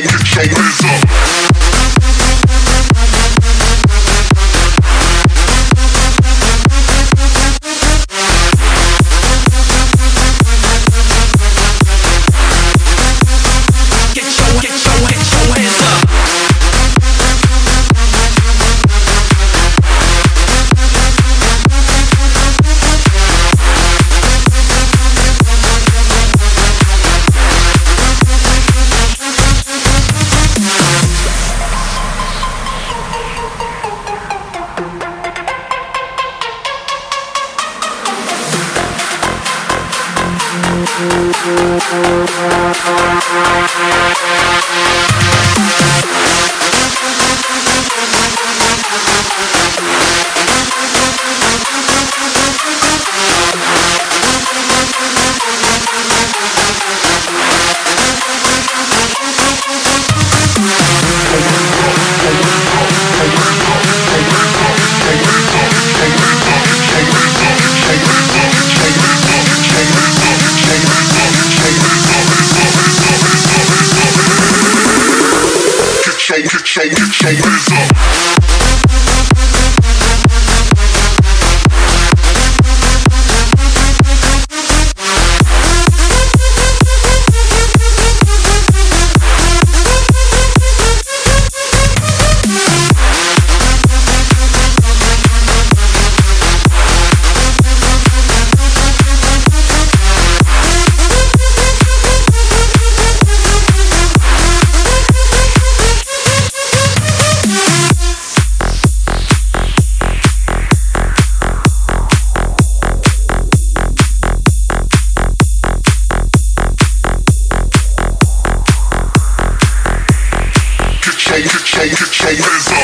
Show, get show, shake, shake this up. Get your hands up.